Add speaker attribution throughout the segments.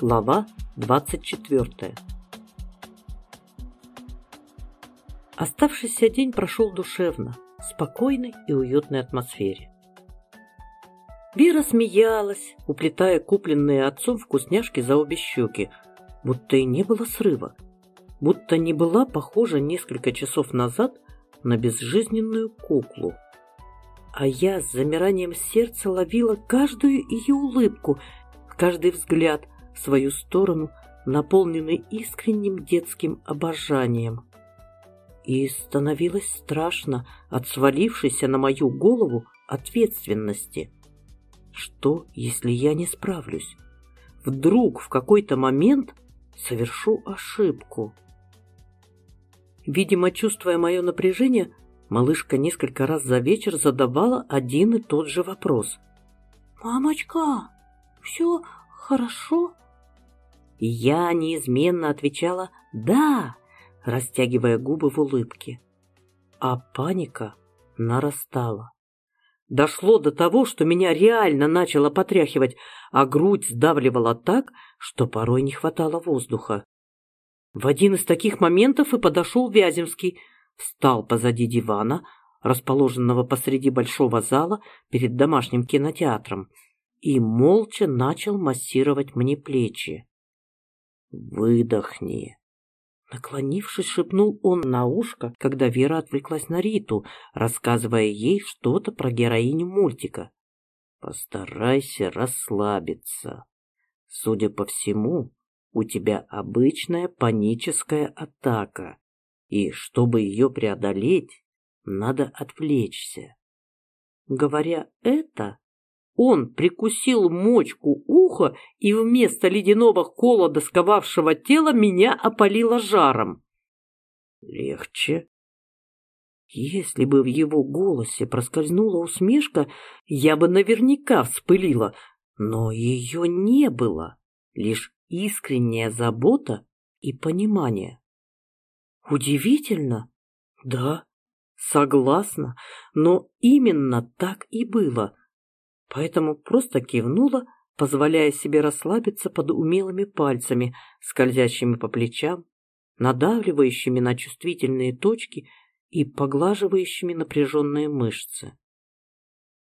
Speaker 1: Глава 24 Оставшийся день прошел душевно, в спокойной и уютной атмосфере. Вера смеялась, уплетая купленные отцом вкусняшки за обе щеки, будто и не было срыва, будто не была похожа несколько часов назад на безжизненную куклу. А я с замиранием сердца ловила каждую ее улыбку, каждый взгляд – свою сторону, наполненный искренним детским обожанием. И становилось страшно от свалившейся на мою голову ответственности. Что, если я не справлюсь? Вдруг в какой-то момент совершу ошибку? Видимо, чувствуя мое напряжение, малышка несколько раз за вечер задавала один и тот же вопрос. «Мамочка, все хорошо?» Я неизменно отвечала «да», растягивая губы в улыбке. А паника нарастала. Дошло до того, что меня реально начало потряхивать, а грудь сдавливала так, что порой не хватало воздуха. В один из таких моментов и подошел Вяземский, встал позади дивана, расположенного посреди большого зала перед домашним кинотеатром, и молча начал массировать мне плечи. «Выдохни!» Наклонившись, шепнул он на ушко, когда Вера отвлеклась на Риту, рассказывая ей что-то про героиню мультика. «Постарайся расслабиться. Судя по всему, у тебя обычная паническая атака, и чтобы ее преодолеть, надо отвлечься». Говоря это, он прикусил мочку уха, и вместо ледяного холода, сковавшего тело, меня опалило жаром. Легче. Если бы в его голосе проскользнула усмешка, я бы наверняка вспылила, но ее не было, лишь искренняя забота и понимание. Удивительно? Да, согласна, но именно так и было поэтому просто кивнула, позволяя себе расслабиться под умелыми пальцами, скользящими по плечам, надавливающими на чувствительные точки и поглаживающими напряженные мышцы.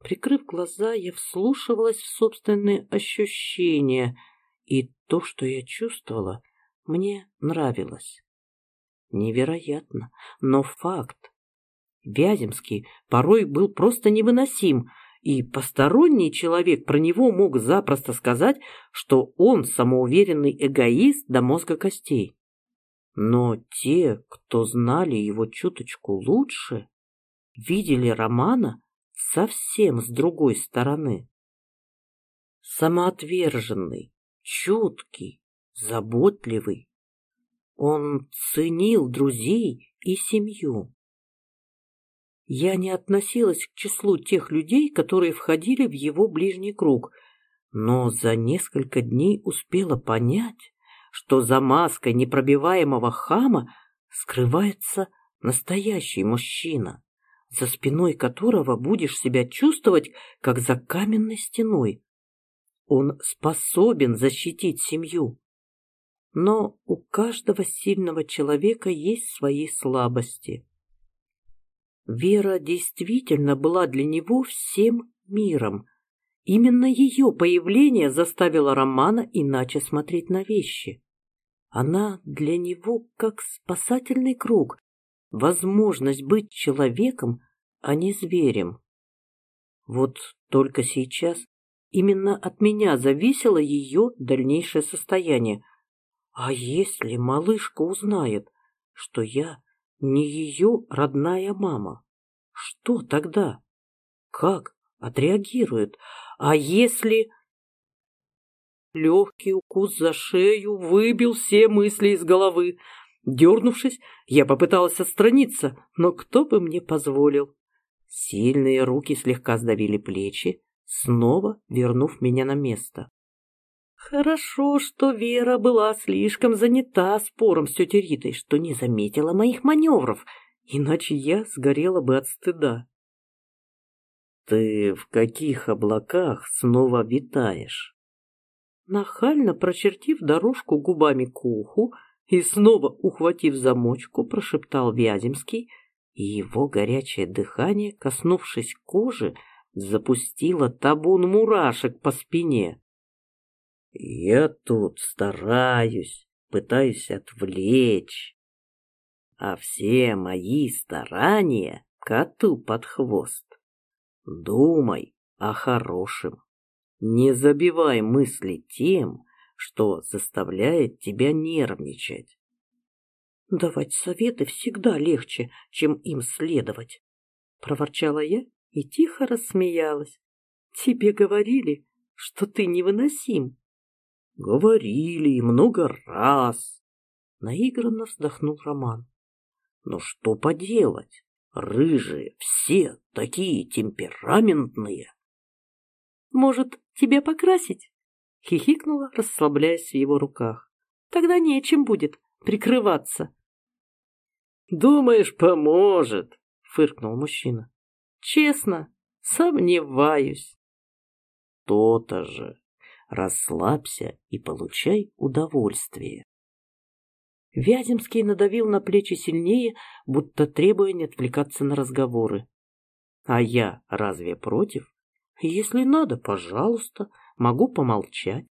Speaker 1: Прикрыв глаза, я вслушивалась в собственные ощущения, и то, что я чувствовала, мне нравилось. Невероятно, но факт. Вяземский порой был просто невыносим, и посторонний человек про него мог запросто сказать, что он самоуверенный эгоист до мозга костей. Но те, кто знали его чуточку лучше, видели Романа совсем с другой стороны. Самоотверженный, чуткий, заботливый. Он ценил друзей и семью. Я не относилась к числу тех людей, которые входили в его ближний круг, но за несколько дней успела понять, что за маской непробиваемого хама скрывается настоящий мужчина, за спиной которого будешь себя чувствовать, как за каменной стеной. Он способен защитить семью. Но у каждого сильного человека есть свои слабости. Вера действительно была для него всем миром. Именно ее появление заставило Романа иначе смотреть на вещи. Она для него как спасательный круг, возможность быть человеком, а не зверем. Вот только сейчас именно от меня зависело ее дальнейшее состояние. А если малышка узнает, что я не ее родная мама. Что тогда? Как отреагирует? А если... Легкий укус за шею выбил все мысли из головы. Дернувшись, я попыталась отстраниться, но кто бы мне позволил? Сильные руки слегка сдавили плечи, снова вернув меня на место. Хорошо, что Вера была слишком занята спором с тетей Ритой, что не заметила моих маневров, иначе я сгорела бы от стыда. «Ты в каких облаках снова витаешь?» нахально прочертив дорожку губами к уху и снова ухватив замочку, прошептал Вяземский, и его горячее дыхание, коснувшись кожи, запустило табун мурашек по спине. Я тут стараюсь, пытаюсь отвлечь, а все мои старания коту под хвост. Думай о хорошем. Не забивай мысли тем, что заставляет тебя нервничать. Давать советы всегда легче, чем им следовать, проворчала я и тихо рассмеялась. Тебе говорили, что ты невыносим. Говорили много раз. Наигранно вздохнул Роман. Но что поделать? Рыжие все такие темпераментные. Может, тебя покрасить? Хихикнула, расслабляясь в его руках. Тогда нечем будет прикрываться. Думаешь, поможет? Фыркнул мужчина. Честно, сомневаюсь. То-то же. Расслабься и получай удовольствие. Вяземский надавил на плечи сильнее, будто требуя не отвлекаться на разговоры. А я разве против? Если надо, пожалуйста, могу помолчать.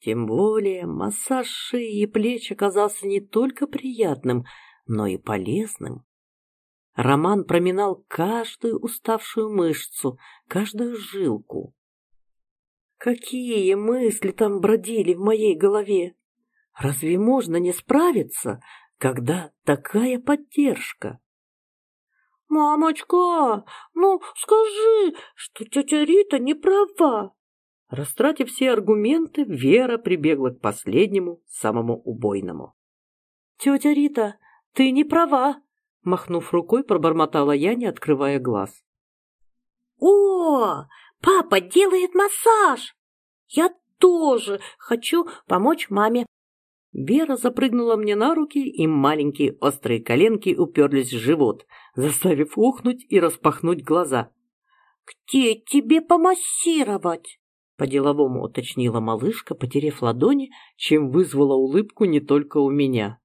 Speaker 1: Тем более массаж шеи и плеч оказался не только приятным, но и полезным. Роман проминал каждую уставшую мышцу, каждую жилку. Какие мысли там бродили в моей голове? Разве можно не справиться, когда такая поддержка? «Мамочка, ну скажи, что тетя Рита не права!» Растратив все аргументы, Вера прибегла к последнему, самому убойному. «Тетя Рита, ты не права!» Махнув рукой, пробормотала я, не открывая глаз. «О, папа делает массаж! Я тоже хочу помочь маме!» Вера запрыгнула мне на руки, и маленькие острые коленки уперлись в живот, заставив ухнуть и распахнуть глаза. «Где тебе помассировать?» По-деловому уточнила малышка, потеряв ладони, чем вызвала улыбку не только у меня.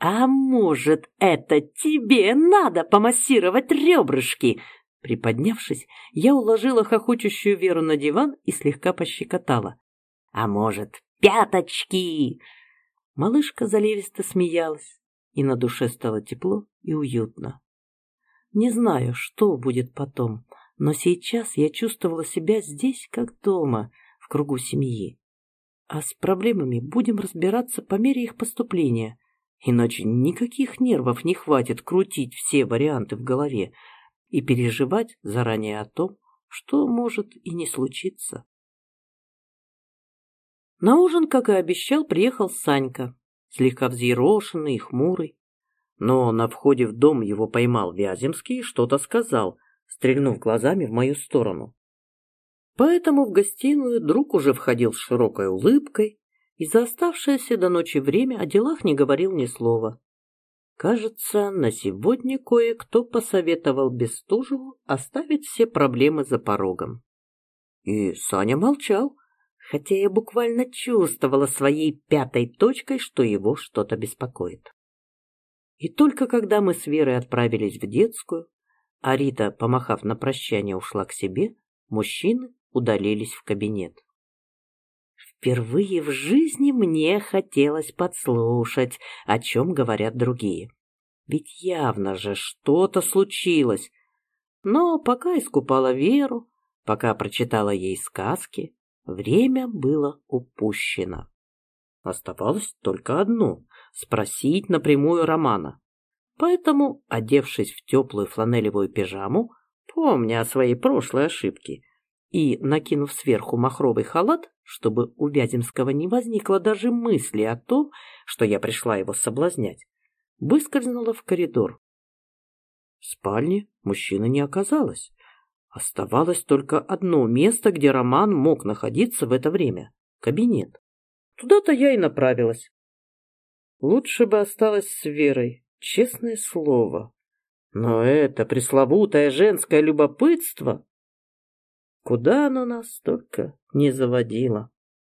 Speaker 1: «А может, это тебе надо помассировать ребрышки?» Приподнявшись, я уложила хохочущую Веру на диван и слегка пощекотала. «А может, пяточки?» Малышка заливисто смеялась, и на душе стало тепло и уютно. Не знаю, что будет потом, но сейчас я чувствовала себя здесь, как дома, в кругу семьи. А с проблемами будем разбираться по мере их поступления, иначе никаких нервов не хватит крутить все варианты в голове и переживать заранее о том, что может и не случиться. На ужин, как и обещал, приехал Санька, слегка взъерошенный и хмурый. Но на входе в дом его поймал Вяземский и что-то сказал, стрельнув глазами в мою сторону. Поэтому в гостиную друг уже входил с широкой улыбкой и за оставшееся до ночи время о делах не говорил ни слова. Кажется, на сегодня кое-кто посоветовал Бестужеву оставить все проблемы за порогом. И Саня молчал, хотя я буквально чувствовала своей пятой точкой, что его что-то беспокоит. И только когда мы с Верой отправились в детскую, а Рита, помахав на прощание, ушла к себе, мужчины удалились в кабинет. Впервые в жизни мне хотелось подслушать, о чем говорят другие. Ведь явно же что-то случилось. Но пока искупала Веру, пока прочитала ей сказки, Время было упущено. Оставалось только одно — спросить напрямую Романа. Поэтому, одевшись в теплую фланелевую пижаму, помня о своей прошлой ошибке, и, накинув сверху махровый халат, чтобы у Вяземского не возникло даже мысли о том, что я пришла его соблазнять, выскользнула в коридор. В спальне мужчины не оказалось. Оставалось только одно место, где Роман мог находиться в это время — кабинет. Туда-то я и направилась. Лучше бы осталась с Верой, честное слово. Но это пресловутое женское любопытство, куда оно нас только не заводило.